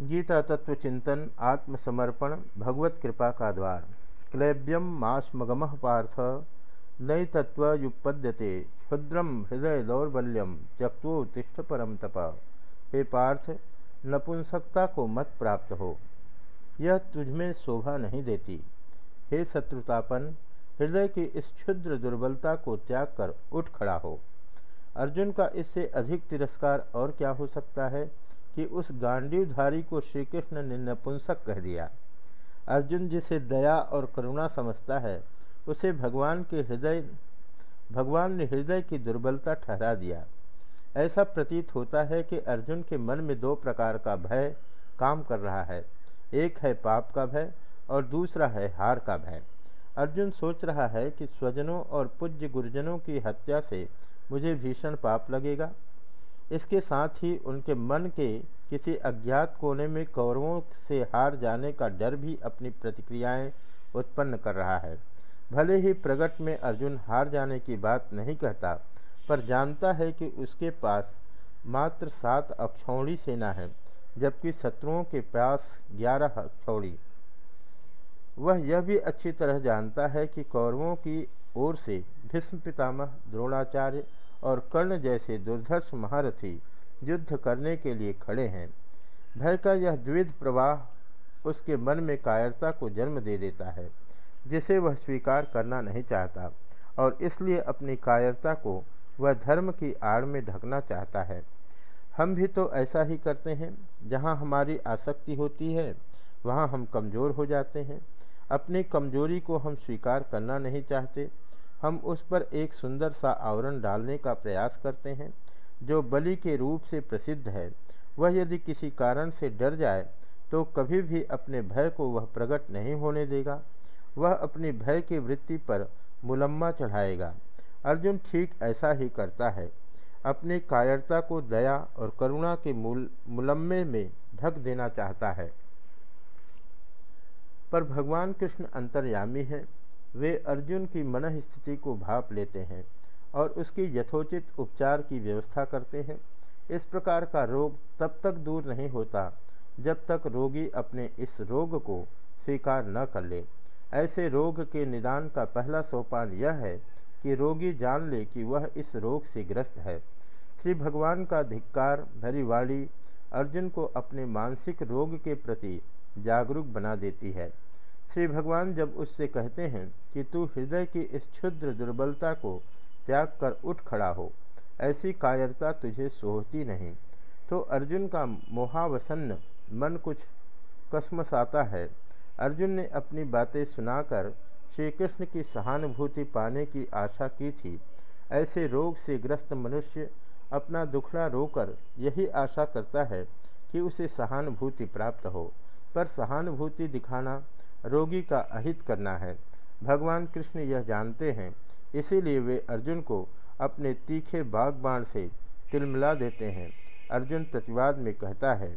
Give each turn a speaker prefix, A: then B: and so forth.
A: गीता तत्व चिंतन आत्मसमर्पण, भगवत कृपा का द्वार। क्लैब्यम मास्मगम पार्थ नई तत्वयुपद्यते क्षुद्रम हृदय दौर्बल्यम त्यक्तोत्तिष्ठ परम तप। हे पार्थ, नपुंसकता को मत प्राप्त हो। यह तुझमें शोभा नहीं देती। हे शत्रुतापन, हृदय की इस क्षुद्र दुर्बलता को त्याग कर उठ खड़ा हो। अर्जुन का इससे अधिक तिरस्कार और क्या हो सकता है? कि उस गांडीवधारी को श्री कृष्ण ने नपुंसक कह दिया। अर्जुन जिसे दया और करुणा समझता है, उसे भगवान के हृदय, भगवान ने हृदय की दुर्बलता ठहरा दिया। ऐसा प्रतीत होता है कि अर्जुन के मन में दो प्रकार का भय काम कर रहा है। एक है पाप का भय और दूसरा है हार का भय। अर्जुन सोच रहा है कि स्वजनों और पूज्य गुरुजनों की हत्या से मुझे भीषण पाप लगेगा। इसके साथ ही उनके मन के किसी अज्ञात कोने में कौरवों से हार जाने का डर भी अपनी प्रतिक्रियाएँ उत्पन्न कर रहा है। भले ही प्रगट में अर्जुन हार जाने की बात नहीं कहता, पर जानता है कि उसके पास मात्र सात अक्षौड़ी सेना है, जबकि शत्रुओं के पास ग्यारह अक्षौड़ी। वह यह भी अच्छी तरह जानता है कि कौरवों की ओर से भीष्म पितामह, द्रोणाचार्य और कर्ण जैसे दुर्धर्ष महारथी युद्ध करने के लिए खड़े हैं। भय का यह द्विध प्रवाह उसके मन में कायरता को जन्म दे देता है, जिसे वह स्वीकार करना नहीं चाहता और इसलिए अपनी कायरता को वह धर्म की आड़ में ढकना चाहता है। हम भी तो ऐसा ही करते हैं, जहाँ हमारी आसक्ति होती है, वहाँ हम कमज़ोर हो जाते हैं। अपनी कमज़ोरी को हम स्वीकार करना नहीं चाहते हम उस पर एक सुंदर सा आवरण डालने का प्रयास करते हैं, जो बलि के रूप से प्रसिद्ध है। वह यदि किसी कारण से डर जाए तो कभी भी अपने भय को वह प्रकट नहीं होने देगा। वह अपनी भय की वृत्ति पर मुलम्मा चढ़ाएगा। अर्जुन ठीक ऐसा ही करता है। अपनी कायरता को दया और करुणा के मूल, मुलम्मे में ढक देना चाहता है। पर भगवान कृष्ण अंतर्यामी है। वे अर्जुन की मन स्थिति को भाप लेते हैं और उसकी यथोचित उपचार की व्यवस्था करते हैं। इस प्रकार का रोग तब तक दूर नहीं होता जब तक रोगी अपने इस रोग को स्वीकार न कर ले। ऐसे रोग के निदान का पहला सोपान यह है कि रोगी जान ले कि वह इस रोग से ग्रस्त है। श्री भगवान का धिक्कार भरी वाणी अर्जुन को अपने मानसिक रोग के प्रति जागरूक बना देती है। श्री भगवान जब उससे कहते हैं कि तू हृदय की इस क्षुद्र दुर्बलता को त्याग कर उठ खड़ा हो, ऐसी कायरता तुझे सोहती नहीं। तो अर्जुन का मोहावसन्न मन कुछ कसमसाता है। अर्जुन ने अपनी बातें सुनाकर श्री कृष्ण की सहानुभूति पाने की आशा की थी। ऐसे रोग से ग्रस्त मनुष्य अपना दुखड़ा रोकर यही आशा करता है कि उसे सहानुभूति प्राप्त हो। पर सहानुभूति दिखाना रोगी का अहित करना है। भगवान कृष्ण यह जानते हैं, इसीलिए वे अर्जुन को अपने तीखे बाग बाण से तिलमिला देते हैं। अर्जुन प्रतिवाद में कहता है